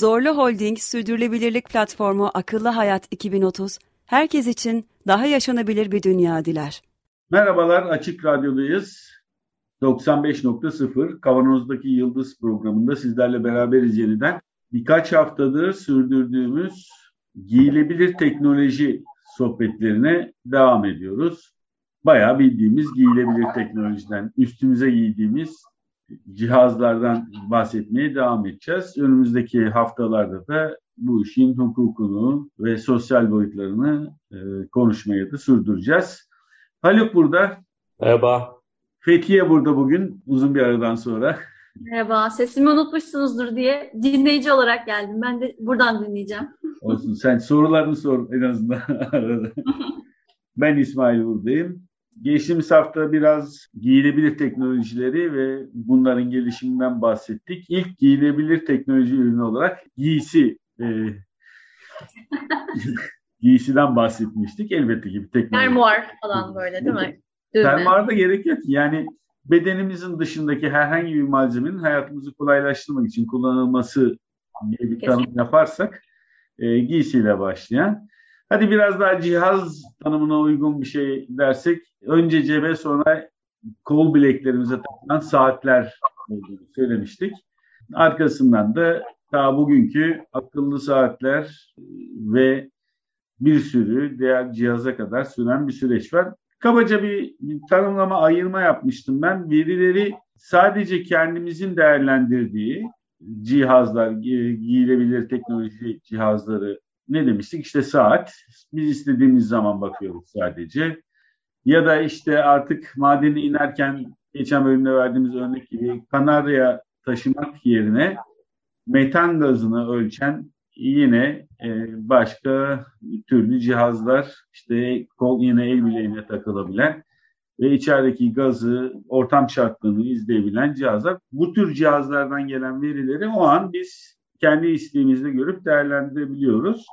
Zorlu Holding Sürdürülebilirlik Platformu Akıllı Hayat 2030, herkes için daha yaşanabilir bir dünya diler. Merhabalar, Açık Radyo'dayız. 95.0 Kavanoz'daki Yıldız programında sizlerle beraberiz yeniden. Birkaç haftadır sürdürdüğümüz giyilebilir teknoloji sohbetlerine devam ediyoruz. Bayağı bildiğimiz giyilebilir teknolojiden, üstümüze giydiğimiz cihazlardan bahsetmeye devam edeceğiz. Önümüzdeki haftalarda da bu işin hukukunu ve sosyal boyutlarını e, konuşmaya da sürdüreceğiz. Haluk burada. Merhaba. Fethiye burada bugün uzun bir aradan sonra. Merhaba. Sesimi unutmuşsunuzdur diye dinleyici olarak geldim. Ben de buradan dinleyeceğim. Olsun. Sen sorularını sor en azından arada. ben İsmail buradayım. Geçtiğimiz hafta biraz giyilebilir teknolojileri ve bunların gelişiminden bahsettik. İlk giyilebilir teknoloji ürünü olarak giysi e, giysiden bahsetmiştik. Elbette ki bir teknoloji. Fermuar falan böyle değil mi? Fermuar da gerek yok. Yani bedenimizin dışındaki herhangi bir malzemenin hayatımızı kolaylaştırmak için kullanılması diye bir tanım yaparsak e, giysiyle başlayan. Hadi biraz daha cihaz tanımına uygun bir şey dersek önce cebe sonra kol bileklerimize takılan saatler söylemiştik. Arkasından da daha bugünkü akıllı saatler ve bir sürü diğer cihaza kadar süren bir süreç var. Kabaca bir, bir tanımlama, ayırma yapmıştım ben. Verileri sadece kendimizin değerlendirdiği cihazlar, giyilebilir teknoloji cihazları ne demiştik? İşte saat. Biz istediğimiz zaman bakıyoruz sadece. Ya da işte artık madeni inerken geçen bölümde verdiğimiz örnek gibi Kanarya taşımak yerine metan gazını ölçen yine e, başka türlü cihazlar işte kol yine el bileğine takılabilen ve içerideki gazı, ortam şartlığını izleyebilen cihazlar. Bu tür cihazlardan gelen verileri o an biz kendi isteğimizde görüp değerlendirebiliyoruz.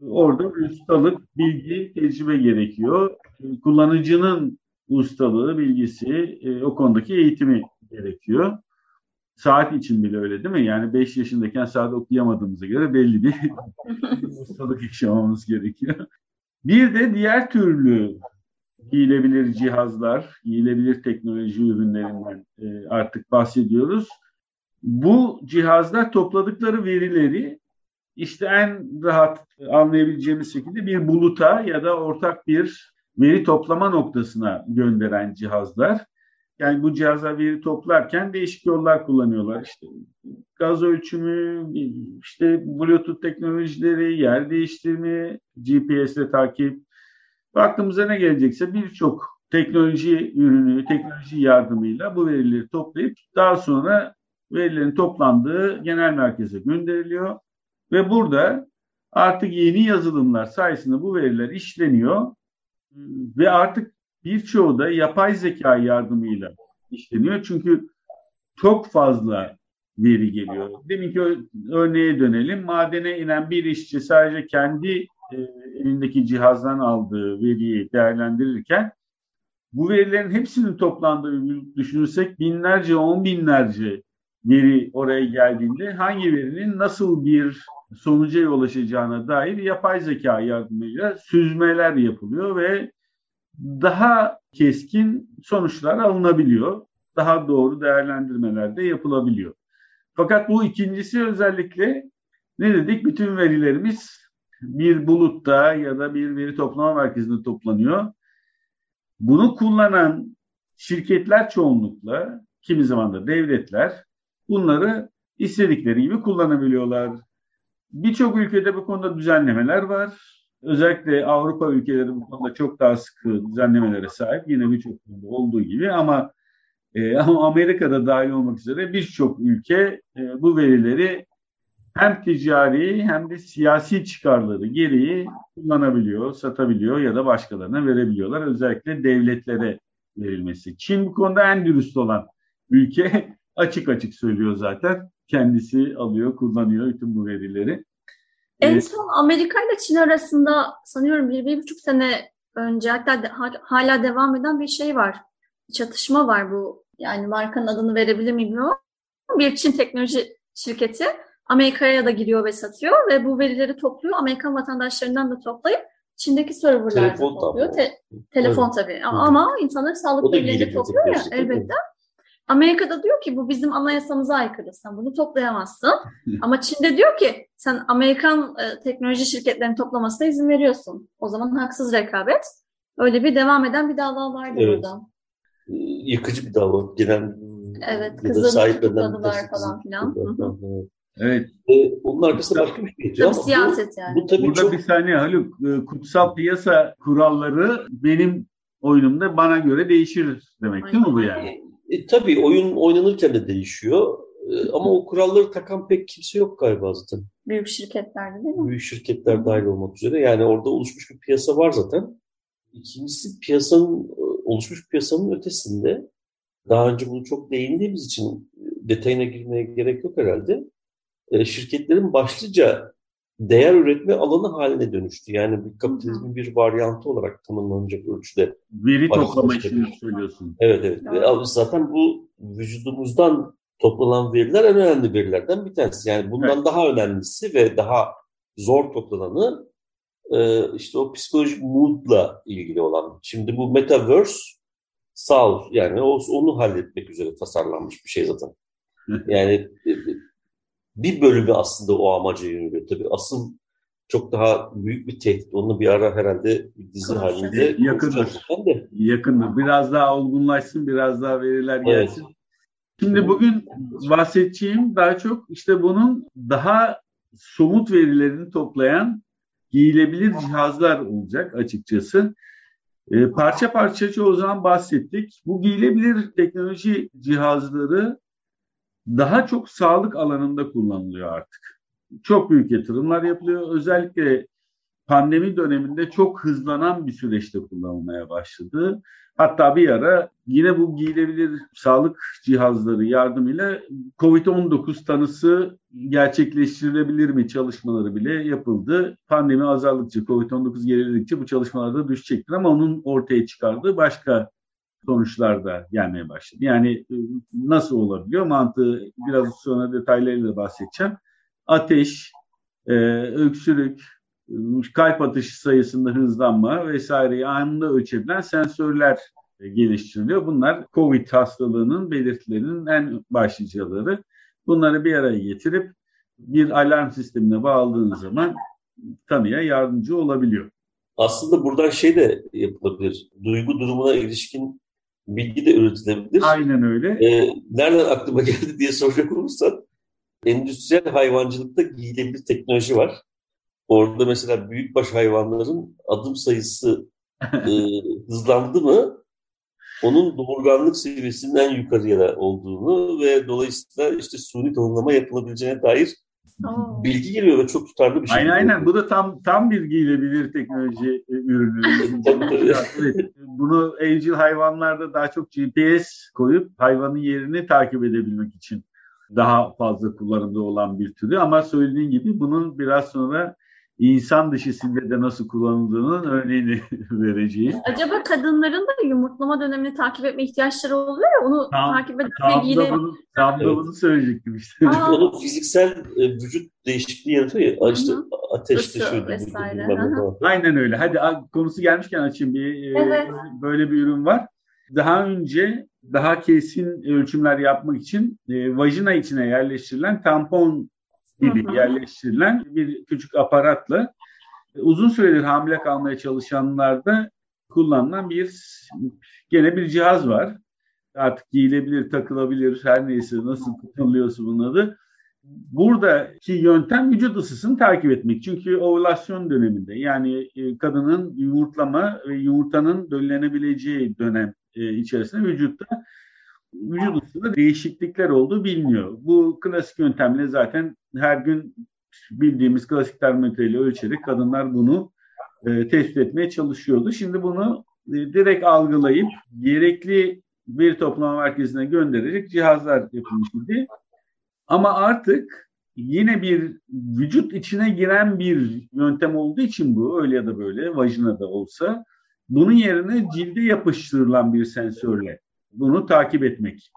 Orada ustalık, bilgi, tecrübe gerekiyor. Kullanıcının ustalığı, bilgisi, e, o konudaki eğitimi gerekiyor. Saat için bile öyle değil mi? Yani 5 yaşındayken saat okuyamadığımıza göre belli bir ustalık yaşamamız gerekiyor. Bir de diğer türlü giyilebilir cihazlar, giyilebilir teknoloji ürünlerinden e, artık bahsediyoruz. Bu cihazlar topladıkları verileri işte en rahat anlayabileceğimiz şekilde bir buluta ya da ortak bir veri toplama noktasına gönderen cihazlar. Yani bu cihazlar veri toplarken değişik yollar kullanıyorlar. İşte gaz ölçümü, işte Bluetooth teknolojileri, yer değiştirme, GPS'le takip. Aklımıza ne gelecekse birçok teknoloji ürünü, teknoloji yardımıyla bu verileri toplayıp daha sonra verilerin toplandığı genel merkeze gönderiliyor. Ve burada artık yeni yazılımlar sayesinde bu veriler işleniyor ve artık birçoğu da yapay zeka yardımıyla işleniyor. Çünkü çok fazla veri geliyor. Demin ki örneğe dönelim. Madene inen bir işçi sadece kendi e, elindeki cihazdan aldığı veriyi değerlendirirken bu verilerin hepsinin toplandığını düşünürsek binlerce, on binlerce veri oraya geldiğinde hangi verinin nasıl bir sonuca ulaşacağına dair yapay zeka yardımıyla süzmeler yapılıyor ve daha keskin sonuçlar alınabiliyor. Daha doğru değerlendirmeler de yapılabiliyor. Fakat bu ikincisi özellikle ne dedik? Bütün verilerimiz bir bulutta ya da bir veri toplama merkezinde toplanıyor. Bunu kullanan şirketler çoğunlukla, kimi zaman da devletler bunları istedikleri gibi kullanabiliyorlar. Birçok ülkede bu konuda düzenlemeler var. Özellikle Avrupa ülkeleri bu konuda çok daha sıkı düzenlemelere sahip. Yine birçok konuda olduğu gibi ama e, ama Amerika'da dahil olmak üzere birçok ülke e, bu verileri hem ticari hem de siyasi çıkarları gereği kullanabiliyor, satabiliyor ya da başkalarına verebiliyorlar. Özellikle devletlere verilmesi. Çin bu konuda en dürüst olan ülke açık açık söylüyor zaten. Kendisi alıyor, kullanıyor bütün bu verileri. En son Amerika ile Çin arasında sanıyorum bir, bir buçuk sene önce hatta de, hala devam eden bir şey var. Çatışma var bu. Yani markanın adını verebilir miyim bilmiyorum. Bir Çin teknoloji şirketi Amerika'ya da giriyor ve satıyor ve bu verileri topluyor. Amerikan vatandaşlarından da toplayıp Çin'deki serverlarda topluyor. Te- telefon evet. tabii. Ama, ama insanları sağlık verileri topluyor ya elbette. Amerika'da diyor ki bu bizim anayasamıza aykırı. Sen bunu toplayamazsın. Ama Çin'de diyor ki sen Amerikan e, teknoloji şirketlerinin toplamasına izin veriyorsun. O zaman haksız rekabet. Öyle bir devam eden bir dava vardı evet. burada. Yıkıcı bir dava. Gelen evet, kızını tutukladılar falan filan. Evet. Ee, onun arkasında başka bir şey yatıyor ama siyaset bu, yani. Bu tabii Burada çok... bir saniye Haluk. E, kutsal piyasa kuralları benim oyunumda bana göre değişir demek Aynen. değil mi bu yani? E, tabii oyun oynanırken de değişiyor. E, ama o kuralları takan pek kimse yok galiba zaten. Büyük şirketlerde değil mi? Büyük şirketler dahil olmak üzere. Yani orada oluşmuş bir piyasa var zaten. İkincisi piyasanın oluşmuş piyasanın ötesinde daha önce bunu çok değindiğimiz için detayına girmeye gerek yok herhalde. E, şirketlerin başlıca değer üretme alanı haline dönüştü. Yani bir kapitalizmin bir varyantı olarak tanımlanacak ölçüde. Veri toplama işini söylüyorsun. Evet evet. evet. Zaten bu vücudumuzdan toplanan veriler en önemli verilerden bir tanesi. Yani bundan evet. daha önemlisi ve daha zor toplananı e, işte o psikolojik moodla ilgili olan. Şimdi bu metaverse sağ olsun yani onu halletmek üzere tasarlanmış bir şey zaten. Yani bir bölümü aslında o amaca yöneliyor. Tabii asıl çok daha büyük bir tehdit. Onu bir ara herhalde bir dizi halinde yakındır. De. Yakındır. Biraz daha olgunlaşsın, biraz daha veriler gelsin. Evet. Şimdi bugün bahsedeceğim daha çok işte bunun daha somut verilerini toplayan giyilebilir cihazlar olacak açıkçası. E, parça parça çoğu zaman bahsettik. Bu giyilebilir teknoloji cihazları daha çok sağlık alanında kullanılıyor artık. Çok büyük yatırımlar yapılıyor. Özellikle pandemi döneminde çok hızlanan bir süreçte kullanılmaya başladı. Hatta bir ara yine bu giyilebilir sağlık cihazları yardımıyla COVID-19 tanısı gerçekleştirilebilir mi çalışmaları bile yapıldı. Pandemi azaldıkça, COVID-19 geriledikçe bu çalışmalar da düşecektir ama onun ortaya çıkardığı başka sonuçlar da gelmeye başladı. Yani e, nasıl olabiliyor mantığı biraz sonra detaylarıyla bahsedeceğim. Ateş, e, öksürük, kalp atışı sayısında hızlanma vesaireyi anında ölçebilen sensörler geliştiriliyor. Bunlar COVID hastalığının belirtilerinin en başlıcaları. Bunları bir araya getirip bir alarm sistemine bağladığınız zaman tanıya yardımcı olabiliyor. Aslında buradan şey de yapılabilir. Duygu durumuna ilişkin bilgi de üretilebilir. Aynen öyle. Ee, nereden aklıma geldi diye soracak olursan endüstriyel hayvancılıkta giyilebilir teknoloji var. Orada mesela büyükbaş hayvanların adım sayısı e, hızlandı mı onun doğurganlık seviyesinin en yukarıya olduğunu ve dolayısıyla işte suni tohumlama yapılabileceğine dair. Bilgi geliyor ve çok tutarlı bir şey. Aynen aynen. Bu da tam tam bir giyilebilir teknoloji e, ürünü. evet. Bunu evcil hayvanlarda daha çok GPS koyup hayvanın yerini takip edebilmek için daha fazla kullanımda olan bir türü ama söylediğin gibi bunun biraz sonra insan dışısında da nasıl kullanıldığının örneğini vereceğim. Acaba kadınların da yumurtlama dönemini takip etme ihtiyaçları oluyor ya onu tam, takip etme ilgileri. Tam da bunu söyleyecektim işte. Onun fiziksel e, vücut değişikliği yaratıyor ya. İşte ateşte şöyle vesaire. Aynen öyle. Hadi konusu gelmişken açayım bir e, evet. böyle bir ürün var. Daha önce daha kesin ölçümler yapmak için e, vajina içine yerleştirilen tampon gibi yerleştirilen bir küçük aparatla uzun süredir hamile kalmaya çalışanlarda kullanılan bir gene bir cihaz var. Artık giyilebilir, takılabilir, her neyse nasıl kullanılıyorsa bunun adı. Buradaki yöntem vücut ısısını takip etmek. Çünkü ovülasyon döneminde yani e, kadının yumurtlama ve yumurtanın döllenebileceği dönem e, içerisinde vücutta vücut ısısında değişiklikler olduğu biliniyor. Bu klasik yöntemle zaten her gün bildiğimiz klasik termometreyle ölçerek kadınlar bunu e, tespit etmeye çalışıyordu. Şimdi bunu e, direkt algılayıp gerekli bir toplama merkezine gönderecek cihazlar yapılmış idi. Ama artık yine bir vücut içine giren bir yöntem olduğu için bu öyle ya da böyle vajinada olsa bunun yerine cilde yapıştırılan bir sensörle bunu takip etmek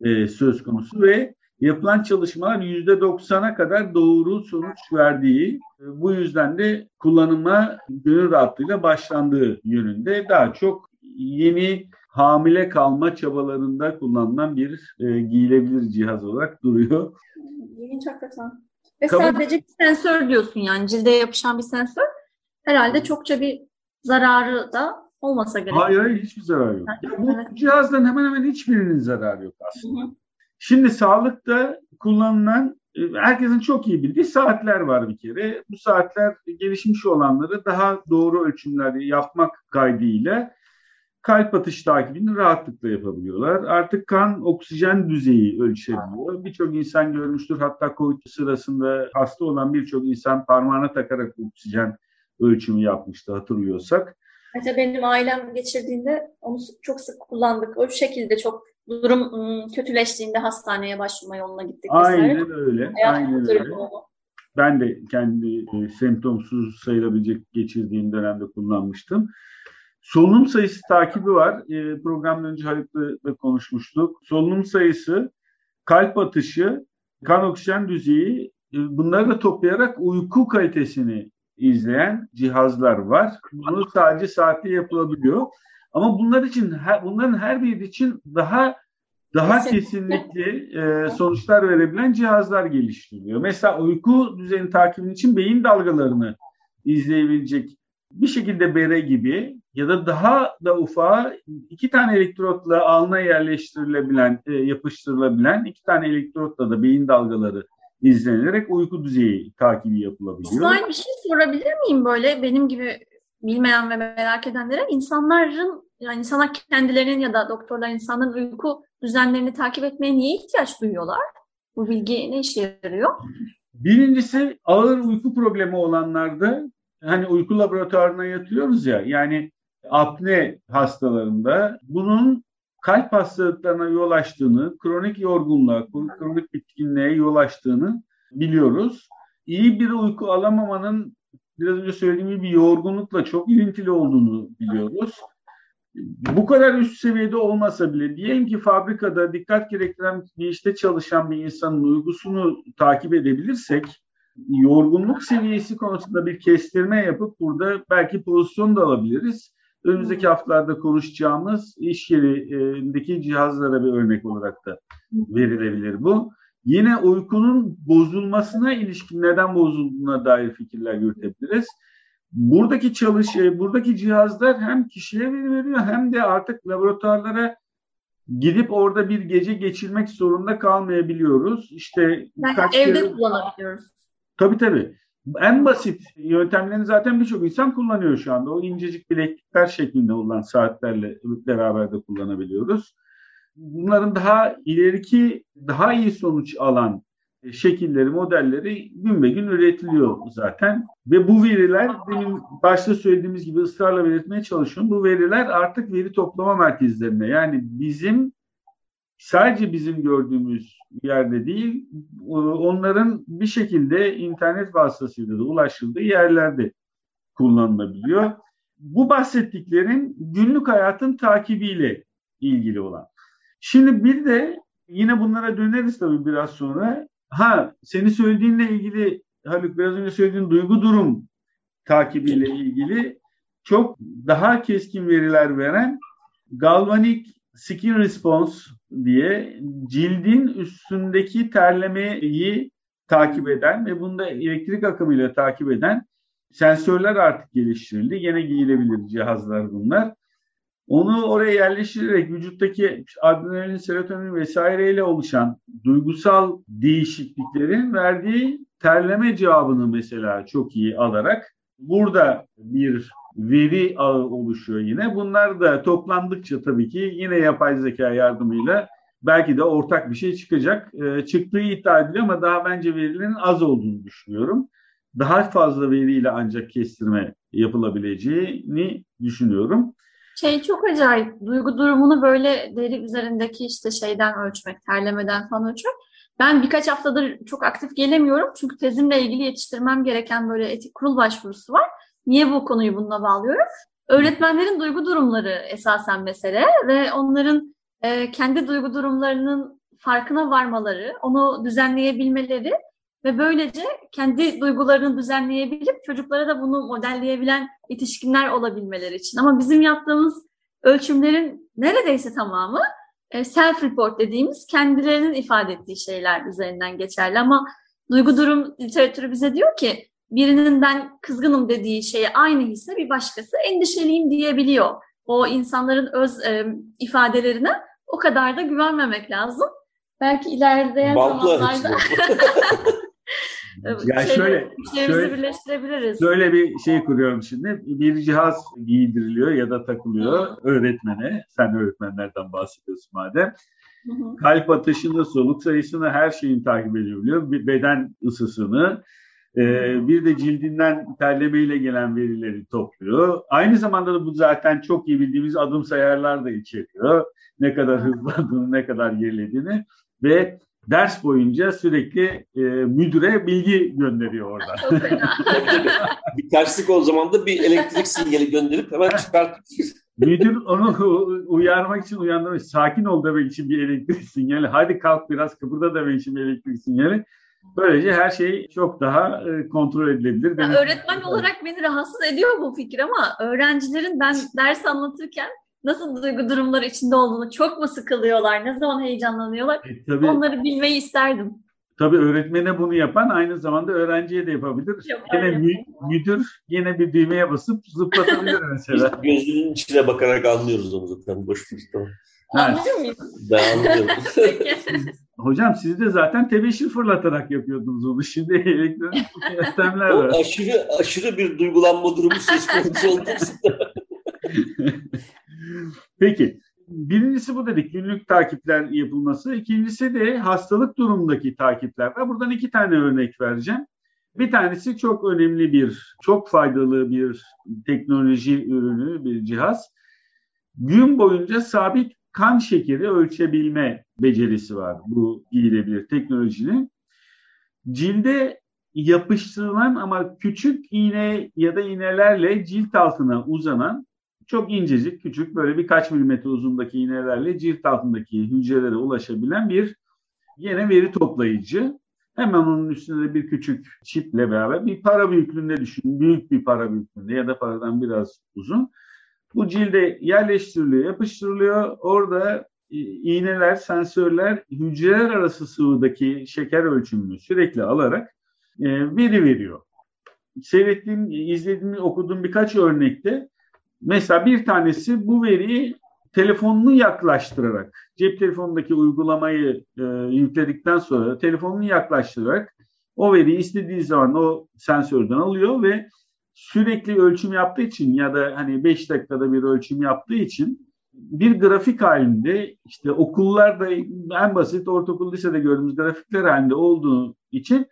e, söz konusu ve yapılan çalışmalar yüzde 90'a kadar doğru sonuç verdiği e, bu yüzden de kullanıma gönül rahatlığıyla başlandığı yönünde daha çok yeni hamile kalma çabalarında kullanılan bir e, giyilebilir cihaz olarak duruyor. İlginç hakikaten. Ve Kabul... sadece bir sensör diyorsun yani cilde yapışan bir sensör. Herhalde çokça bir zararı da olmasa gerek. Hayır hayır hiçbir zararı yok. Ya bu evet. cihazdan hemen hemen hiçbirinin zararı yok aslında. Hı hı. Şimdi sağlıkta kullanılan e, herkesin çok iyi bildiği saatler var bir kere. Bu saatler gelişmiş olanları daha doğru ölçümler yapmak kaydıyla kalp atış takibini rahatlıkla yapabiliyorlar. Artık kan oksijen düzeyi ölçebiliyor. Birçok insan görmüştür. Hatta COVID sırasında hasta olan birçok insan parmağına takarak oksijen ölçümü yapmıştı hatırlıyorsak. Mesela benim ailem geçirdiğinde onu çok sık kullandık. O şekilde çok durum ıı, kötüleştiğinde hastaneye başvurma yoluna gittik. Aynen öyle. Aynen öyle. Ben de kendi e, semptomsuz sayılabilecek geçirdiğim dönemde kullanmıştım. Solunum sayısı takibi var. E, programdan önce Haluk'la konuşmuştuk. Solunum sayısı, kalp atışı, kan oksijen düzeyi e, bunları da toplayarak uyku kalitesini izleyen cihazlar var. Bunu sadece saatte yapılabiliyor. Ama bunlar için bunların her biri için daha daha kesinlikle e, sonuçlar verebilen cihazlar geliştiriliyor. Mesela uyku düzeni takibinin için beyin dalgalarını izleyebilecek bir şekilde bere gibi ya da daha da ufağa iki tane elektrotla alnına yerleştirilebilen, e, yapıştırılabilen iki tane elektrotla da beyin dalgaları izlenerek uyku düzeyi takibi yapılabiliyor. İsmail bir şey sorabilir miyim böyle benim gibi bilmeyen ve merak edenlere? insanların yani insanlar kendilerinin ya da doktorlar insanların uyku düzenlerini takip etmeye niye ihtiyaç duyuyorlar? Bu bilgi ne işe yarıyor? Birincisi ağır uyku problemi olanlarda hani uyku laboratuvarına yatıyoruz ya yani apne hastalarında bunun kalp hastalıklarına yol açtığını, kronik yorgunluğa, kronik bitkinliğe yol açtığını biliyoruz. İyi bir uyku alamamanın biraz önce söylediğim gibi yorgunlukla çok ilintili olduğunu biliyoruz. Bu kadar üst seviyede olmasa bile diyelim ki fabrikada dikkat gerektiren bir işte çalışan bir insanın uygusunu takip edebilirsek yorgunluk seviyesi konusunda bir kestirme yapıp burada belki pozisyon da alabiliriz. Önümüzdeki haftalarda konuşacağımız iş yerindeki cihazlara bir örnek olarak da verilebilir bu. Yine uykunun bozulmasına ilişkin neden bozulduğuna dair fikirler yürütebiliriz. Buradaki çalış, e, buradaki cihazlar hem kişiye veri veriyor hem de artık laboratuvarlara gidip orada bir gece geçirmek zorunda kalmayabiliyoruz. İşte yani evde kere... kullanabiliyoruz. Tabii tabii. En basit yöntemlerini zaten birçok insan kullanıyor şu anda. O incecik bileklikler şeklinde olan saatlerle beraber de kullanabiliyoruz. Bunların daha ileriki, daha iyi sonuç alan şekilleri, modelleri gün be gün üretiliyor zaten. Ve bu veriler demin başta söylediğimiz gibi ısrarla belirtmeye çalışıyorum. Bu veriler artık veri toplama merkezlerine yani bizim sadece bizim gördüğümüz yerde değil, onların bir şekilde internet vasıtasıyla da ulaşıldığı yerlerde kullanılabiliyor. Bu bahsettiklerin günlük hayatın takibiyle ilgili olan. Şimdi bir de yine bunlara döneriz tabii biraz sonra. Ha, seni söylediğinle ilgili Haluk biraz önce söylediğin duygu durum takibiyle ilgili çok daha keskin veriler veren galvanik skin response diye cildin üstündeki terlemeyi takip eden ve bunda elektrik akımıyla takip eden sensörler artık geliştirildi. Yine giyilebilir cihazlar bunlar. Onu oraya yerleştirerek vücuttaki adrenalin, serotonin vesaireyle oluşan duygusal değişikliklerin verdiği terleme cevabını mesela çok iyi alarak burada bir veri ağı oluşuyor yine. Bunlar da toplandıkça tabii ki yine yapay zeka yardımıyla belki de ortak bir şey çıkacak. E, çıktığı iddia ediliyor ama daha bence verilerin az olduğunu düşünüyorum. Daha fazla veriyle ancak kestirme yapılabileceğini düşünüyorum. Şey çok acayip. Duygu durumunu böyle deri üzerindeki işte şeyden ölçmek, terlemeden falan ölçmek. Ben birkaç haftadır çok aktif gelemiyorum. Çünkü tezimle ilgili yetiştirmem gereken böyle etik kurul başvurusu var. Niye bu konuyu bununla bağlıyorum? Öğretmenlerin duygu durumları esasen mesele ve onların e, kendi duygu durumlarının farkına varmaları, onu düzenleyebilmeleri ve böylece kendi duygularını düzenleyebilip çocuklara da bunu modelleyebilen yetişkinler olabilmeleri için. Ama bizim yaptığımız ölçümlerin neredeyse tamamı e, self-report dediğimiz kendilerinin ifade ettiği şeyler üzerinden geçerli. Ama duygu durum literatürü bize diyor ki birinin ben kızgınım dediği şeye aynı hisse bir başkası endişeliyim diyebiliyor. O insanların öz e, ifadelerine o kadar da güvenmemek lazım. Belki ilerleyen Bantla zamanlarda Ya şey, şöyle- şöyle- birleştirebiliriz. Böyle bir şey kuruyorum şimdi. Bir cihaz giydiriliyor ya da takılıyor öğretmene. Sen öğretmenlerden bahsediyorsun madem. Hı hı. Kalp atışını, soluk sayısını her şeyini takip edebiliyor. Bir beden ısısını, bir de cildinden terlemeyle gelen verileri topluyor. Aynı zamanda da bu zaten çok iyi bildiğimiz adım sayarlar da içeriyor. Ne kadar hızlandığını, ne kadar gerilediğini ve ders boyunca sürekli e, müdüre bilgi gönderiyor orada. Çok fena. Bir terslik o zaman da bir elektrik sinyali gönderip hemen çıkartıyor. Müdür onu uyarmak için uyandırmış. Sakin ol demek için bir elektrik sinyali. Hadi kalk biraz kıpırda demek için bir elektrik sinyali. Böylece her şey çok daha e, kontrol edilebilir. Ya öğretmen olarak beni rahatsız ediyor bu fikir ama öğrencilerin ben ders anlatırken nasıl duygu durumları içinde olduğunu çok mu sıkılıyorlar, ne zaman heyecanlanıyorlar E, tabii, onları bilmeyi isterdim. tabii öğretmene bunu yapan aynı zamanda öğrenciye de yapabilir. Yapar, Yine mü- müdür yine bir düğmeye basıp zıplatabilir Biz mesela. gözünün içine bakarak anlıyoruz onu zaten. Boş. Tamam. Anlıyor muyum? Ben anlıyorum. Peki. hocam siz de zaten tebeşir fırlatarak yapıyordunuz onu. Şimdi elektronik yöntemler o var. aşırı aşırı bir duygulanma durumu söz konusu olduysa Peki. Birincisi bu dedik günlük takipler yapılması. İkincisi de hastalık durumundaki takipler var. Buradan iki tane örnek vereceğim. Bir tanesi çok önemli bir, çok faydalı bir teknoloji ürünü, bir cihaz. Gün boyunca sabit kan şekeri ölçebilme becerisi var bu giyilebilir teknolojinin. Cilde yapıştırılan ama küçük iğne ya da iğnelerle cilt altına uzanan çok incecik, küçük böyle birkaç milimetre uzundaki iğnelerle cilt altındaki hücrelere ulaşabilen bir yine veri toplayıcı. Hemen onun üstünde de bir küçük çiple beraber bir para büyüklüğünde düşünün. Büyük bir para büyüklüğünde ya da paradan biraz uzun. Bu cilde yerleştiriliyor, yapıştırılıyor. Orada iğneler, sensörler hücreler arası sıvıdaki şeker ölçümünü sürekli alarak e, veri veriyor. Seyrettiğim, izlediğim, okuduğum birkaç örnekte Mesela bir tanesi bu veriyi telefonunu yaklaştırarak, cep telefonundaki uygulamayı e, yükledikten sonra telefonunu yaklaştırarak o veriyi istediği zaman o sensörden alıyor ve sürekli ölçüm yaptığı için ya da hani 5 dakikada bir ölçüm yaptığı için bir grafik halinde işte okullarda en basit ortaokul lisede gördüğümüz grafikler halinde olduğu için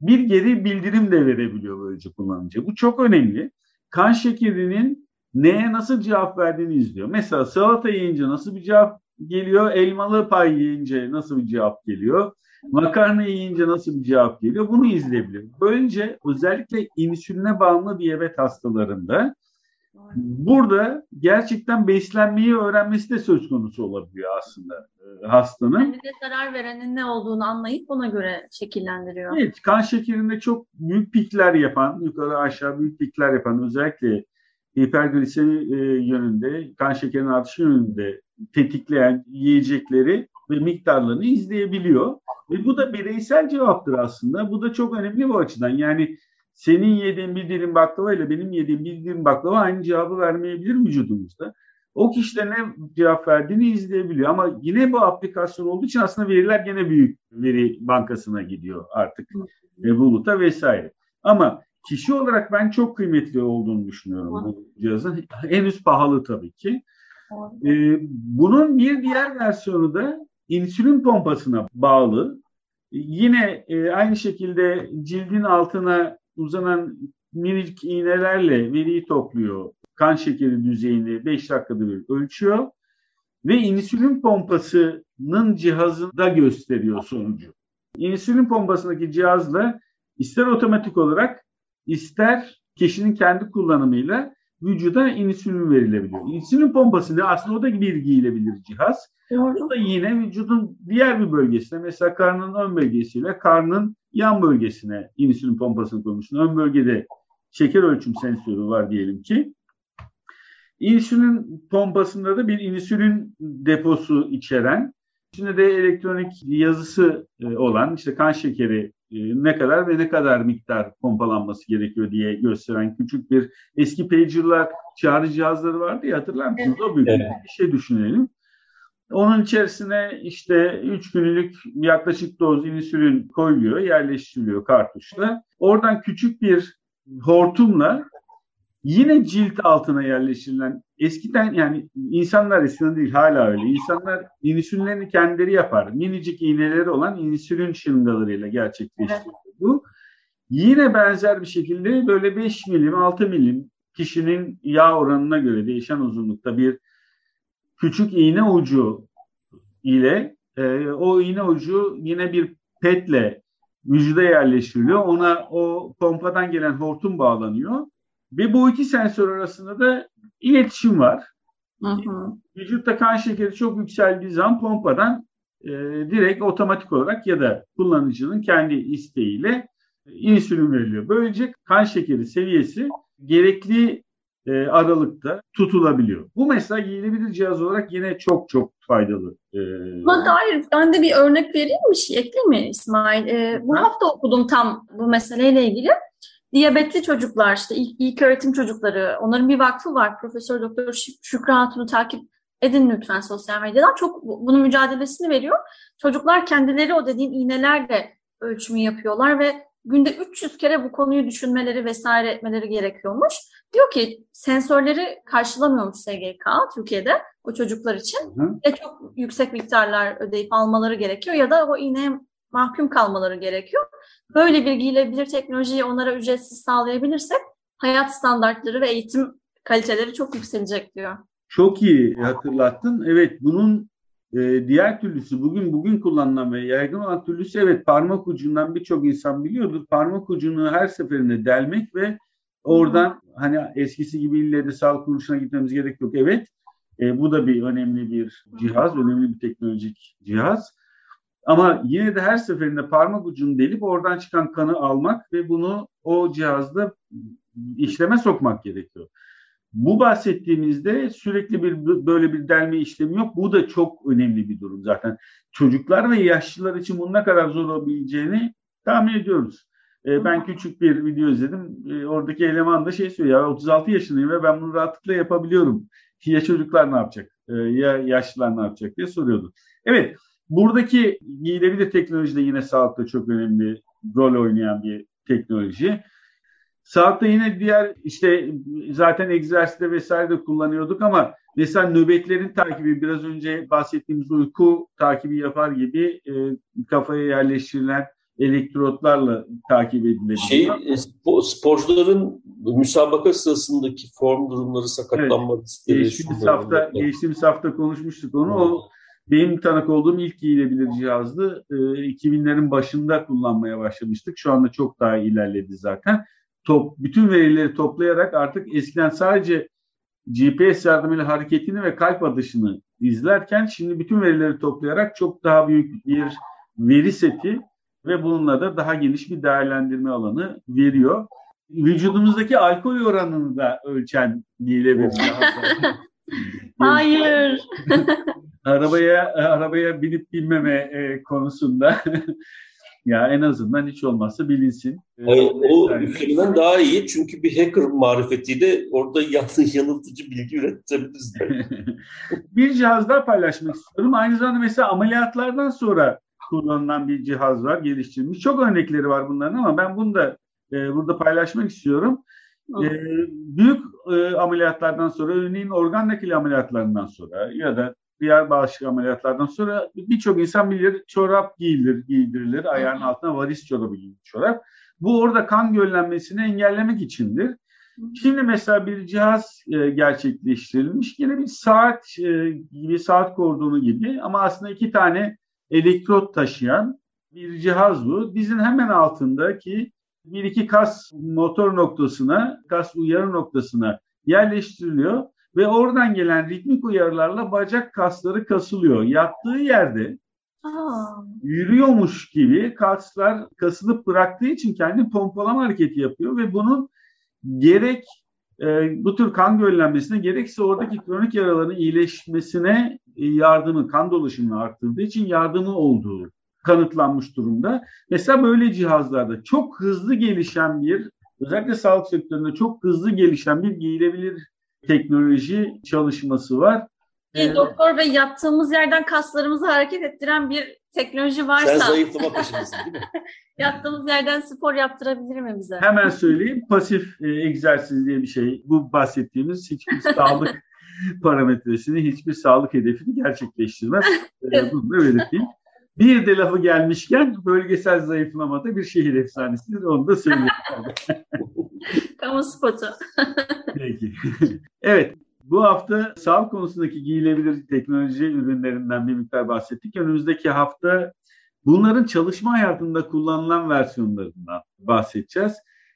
bir geri bildirim de verebiliyor böylece kullanıcı. Bu çok önemli. Kan şekerinin neye nasıl cevap verdiğini izliyor. Mesela salata yiyince nasıl bir cevap geliyor? Elmalı pay yiyince nasıl bir cevap geliyor? Makarna yiyince nasıl bir cevap geliyor? Bunu izleyebilir. Böylece özellikle insüline bağımlı diyabet hastalarında burada gerçekten beslenmeyi öğrenmesi de söz konusu olabiliyor aslında e, hastanın. Kendine zarar verenin ne olduğunu anlayıp ona göre şekillendiriyor. Evet, kan şekerinde çok büyük pikler yapan, yukarı aşağı büyük pikler yapan özellikle hiperglisemi e, yönünde, kan şekerinin artışı yönünde tetikleyen yiyecekleri ve miktarlarını izleyebiliyor. Ve bu da bireysel cevaptır aslında. Bu da çok önemli bu açıdan. Yani senin yediğin bir dilim baklava ile benim yediğim bir dilim baklava aynı cevabı vermeyebilir vücudumuzda. O kişi de ne cevap verdiğini izleyebiliyor. Ama yine bu aplikasyon olduğu için aslında veriler gene büyük veri bankasına gidiyor artık. Ve buluta vesaire. Ama kişi olarak ben çok kıymetli olduğunu düşünüyorum bu cihazın. Henüz pahalı tabii ki. Ee, bunun bir diğer versiyonu da insülin pompasına bağlı. Yine e, aynı şekilde cildin altına uzanan minik iğnelerle veriyi topluyor. Kan şekeri düzeyini 5 dakikada bir ölçüyor ve insülin pompasının cihazında gösteriyor sonucu. İnsülin pompasındaki cihazla ister otomatik olarak ister kişinin kendi kullanımıyla vücuda insülin verilebiliyor. İnsülin pompası ne? Aslında o da bir giyilebilir cihaz. O da yine vücudun diğer bir bölgesine mesela karnın ön bölgesiyle karnın yan bölgesine insülin pompasını koymuşsun. Ön bölgede şeker ölçüm sensörü var diyelim ki. İnsülin pompasında da bir insülin deposu içeren, içinde de elektronik yazısı e, olan işte kan şekeri ne kadar ve ne kadar miktar pompalanması gerekiyor diye gösteren küçük bir eski pager'lar çağrı cihazları vardı ya hatırlar mısınız? O büyük evet. bir şey düşünelim. Onun içerisine işte 3 günlük yaklaşık doz insülin koyuluyor, yerleştiriliyor kartuşla. Oradan küçük bir hortumla yine cilt altına yerleştirilen eskiden yani insanlar eskiden değil hala öyle. İnsanlar insülinlerini kendileri yapar. Minicik iğneleri olan insülin şırıngalarıyla gerçekleştiriyor bu. Yine benzer bir şekilde böyle 5 milim 6 milim kişinin yağ oranına göre değişen uzunlukta bir küçük iğne ucu ile e, o iğne ucu yine bir petle vücuda yerleştiriliyor. Ona o pompadan gelen hortum bağlanıyor. Ve bu iki sensör arasında da iletişim var. Hı hı. Vücutta kan şekeri çok yükseldiği zaman pompadan e, direkt otomatik olarak ya da kullanıcının kendi isteğiyle insülin veriliyor. Böylece kan şekeri seviyesi gerekli e, aralıkta tutulabiliyor. Bu mesela giyilebilir cihaz olarak yine çok çok faydalı. E, Buna dair ben de bir örnek vereyim mi? Şey ekleyeyim mi İsmail? E, bu hafta okudum tam bu meseleyle ilgili. Diyabetli çocuklar işte ilk, ilk öğretim çocukları onların bir vakfı var. Profesör Doktor Şükrü Hatun'u takip edin lütfen sosyal medyadan. Çok bunun mücadelesini veriyor. Çocuklar kendileri o dediğin iğnelerle ölçümü yapıyorlar ve günde 300 kere bu konuyu düşünmeleri vesaire etmeleri gerekiyormuş. Diyor ki sensörleri karşılamıyormuş SGK Türkiye'de o çocuklar için. Hı. Ya çok yüksek miktarlar ödeyip almaları gerekiyor ya da o iğneye mahkum kalmaları gerekiyor. Böyle bir giyilebilir teknolojiyi onlara ücretsiz sağlayabilirsek hayat standartları ve eğitim kaliteleri çok yükselecek diyor. Çok iyi hatırlattın. Evet bunun e, diğer türlüsü bugün bugün kullanılan ve yaygın olan türlüsü evet parmak ucundan birçok insan biliyordur. Parmak ucunu her seferinde delmek ve oradan Hı. hani eskisi gibi ille de sağlık kuruluşuna gitmemiz gerek yok. Evet e, bu da bir önemli bir cihaz, önemli bir teknolojik cihaz. Ama yine de her seferinde parmak ucunu delip oradan çıkan kanı almak ve bunu o cihazda işleme sokmak gerekiyor. Bu bahsettiğimizde sürekli bir böyle bir delme işlemi yok. Bu da çok önemli bir durum zaten. Çocuklar ve yaşlılar için bunun ne kadar zor olabileceğini tahmin ediyoruz. Ee, ben küçük bir video izledim. Ee, oradaki eleman da şey söylüyor. Ya 36 yaşındayım ve ben bunu rahatlıkla yapabiliyorum. Ya çocuklar ne yapacak? Ee, ya yaşlılar ne yapacak diye soruyordu. Evet. Buradaki giyilebilir teknoloji de yine sağlıkta çok önemli rol oynayan bir teknoloji. Sağlıkta yine diğer işte zaten egzersizde vesaire de kullanıyorduk ama mesela nöbetlerin takibi biraz önce bahsettiğimiz uyku takibi yapar gibi e, kafaya yerleştirilen elektrotlarla takip edilebilir. Şey, e, sporcuların müsabaka sırasındaki form durumları, sakatlanma evet. riskleri. Geçtiğimiz hafta, geçtiğimiz hafta konuşmuştuk onu. O benim tanık olduğum ilk giyilebilir cihazdı. E, 2000'lerin başında kullanmaya başlamıştık. Şu anda çok daha ilerledi zaten top, bütün verileri toplayarak artık eskiden sadece GPS yardımıyla hareketini ve kalp atışını izlerken şimdi bütün verileri toplayarak çok daha büyük bir veri seti ve bununla da daha geniş bir değerlendirme alanı veriyor. Vücudumuzdaki alkol oranını da ölçen giyilebilir. Hayır. arabaya arabaya binip binmeme e, konusunda Ya en azından hiç olmazsa bilinsin. Hayır, o üflemeden daha iyi çünkü bir hacker marifetiyle orada yanıltıcı bilgi üretebiliriz. bir cihaz daha paylaşmak istiyorum. Aynı zamanda mesela ameliyatlardan sonra kullanılan bir cihaz var geliştirilmiş. Çok örnekleri var bunların ama ben bunu da e, burada paylaşmak istiyorum. E, büyük e, ameliyatlardan sonra, örneğin organ nakili ameliyatlarından sonra ya da diğer bağışıklık ameliyatlardan sonra birçok insan bilir çorap giyilir, giydirilir. Ayağın altına varis çorabı giyilir çorap. Bu orada kan göllenmesini engellemek içindir. Şimdi mesela bir cihaz e, gerçekleştirilmiş. Yine bir saat e, gibi saat kordonu gibi ama aslında iki tane elektrot taşıyan bir cihaz bu. Dizin hemen altındaki bir iki kas motor noktasına, kas uyarı noktasına yerleştiriliyor ve oradan gelen ritmik uyarılarla bacak kasları kasılıyor. Yattığı yerde yürüyormuş gibi kaslar kasılıp bıraktığı için kendi pompalama hareketi yapıyor ve bunun gerek e, bu tür kan göllenmesine gerekse oradaki kronik yaraların iyileşmesine e, yardımı, kan dolaşımını arttırdığı için yardımı olduğu kanıtlanmış durumda. Mesela böyle cihazlarda çok hızlı gelişen bir, özellikle sağlık sektöründe çok hızlı gelişen bir giyilebilir teknoloji çalışması var. Bir ee, doktor ve yattığımız yerden kaslarımızı hareket ettiren bir teknoloji varsa... Sen zayıflama peşindesin değil mi? yattığımız yerden spor yaptırabilir mi bize? Hemen söyleyeyim. Pasif e, egzersiz diye bir şey. Bu bahsettiğimiz hiçbir sağlık parametresini, hiçbir sağlık hedefini gerçekleştirmez. e, bunu da belirteyim. Bir de lafı gelmişken bölgesel zayıflamada bir şehir efsanesidir. Onu da söyleyeyim. Kamu spotu. Peki. evet. Bu hafta sağlık konusundaki giyilebilir teknoloji ürünlerinden bir miktar bahsettik. Önümüzdeki hafta bunların çalışma hayatında kullanılan versiyonlarından bahsedeceğiz.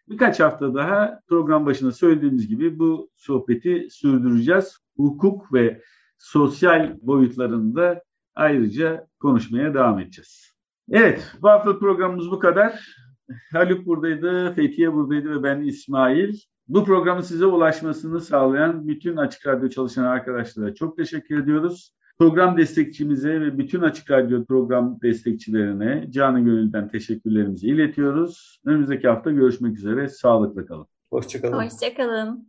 Birkaç hafta daha program başında söylediğimiz gibi bu sohbeti sürdüreceğiz. Hukuk ve sosyal boyutlarında ayrıca konuşmaya devam edeceğiz. Evet, bu hafta programımız bu kadar. Haluk buradaydı, Fethiye buradaydı ve ben İsmail. Bu programın size ulaşmasını sağlayan bütün Açık Radyo çalışan arkadaşlara çok teşekkür ediyoruz. Program destekçimize ve bütün Açık Radyo program destekçilerine canı gönülden teşekkürlerimizi iletiyoruz. Önümüzdeki hafta görüşmek üzere. Sağlıkla kalın. Hoşçakalın. Hoşçakalın.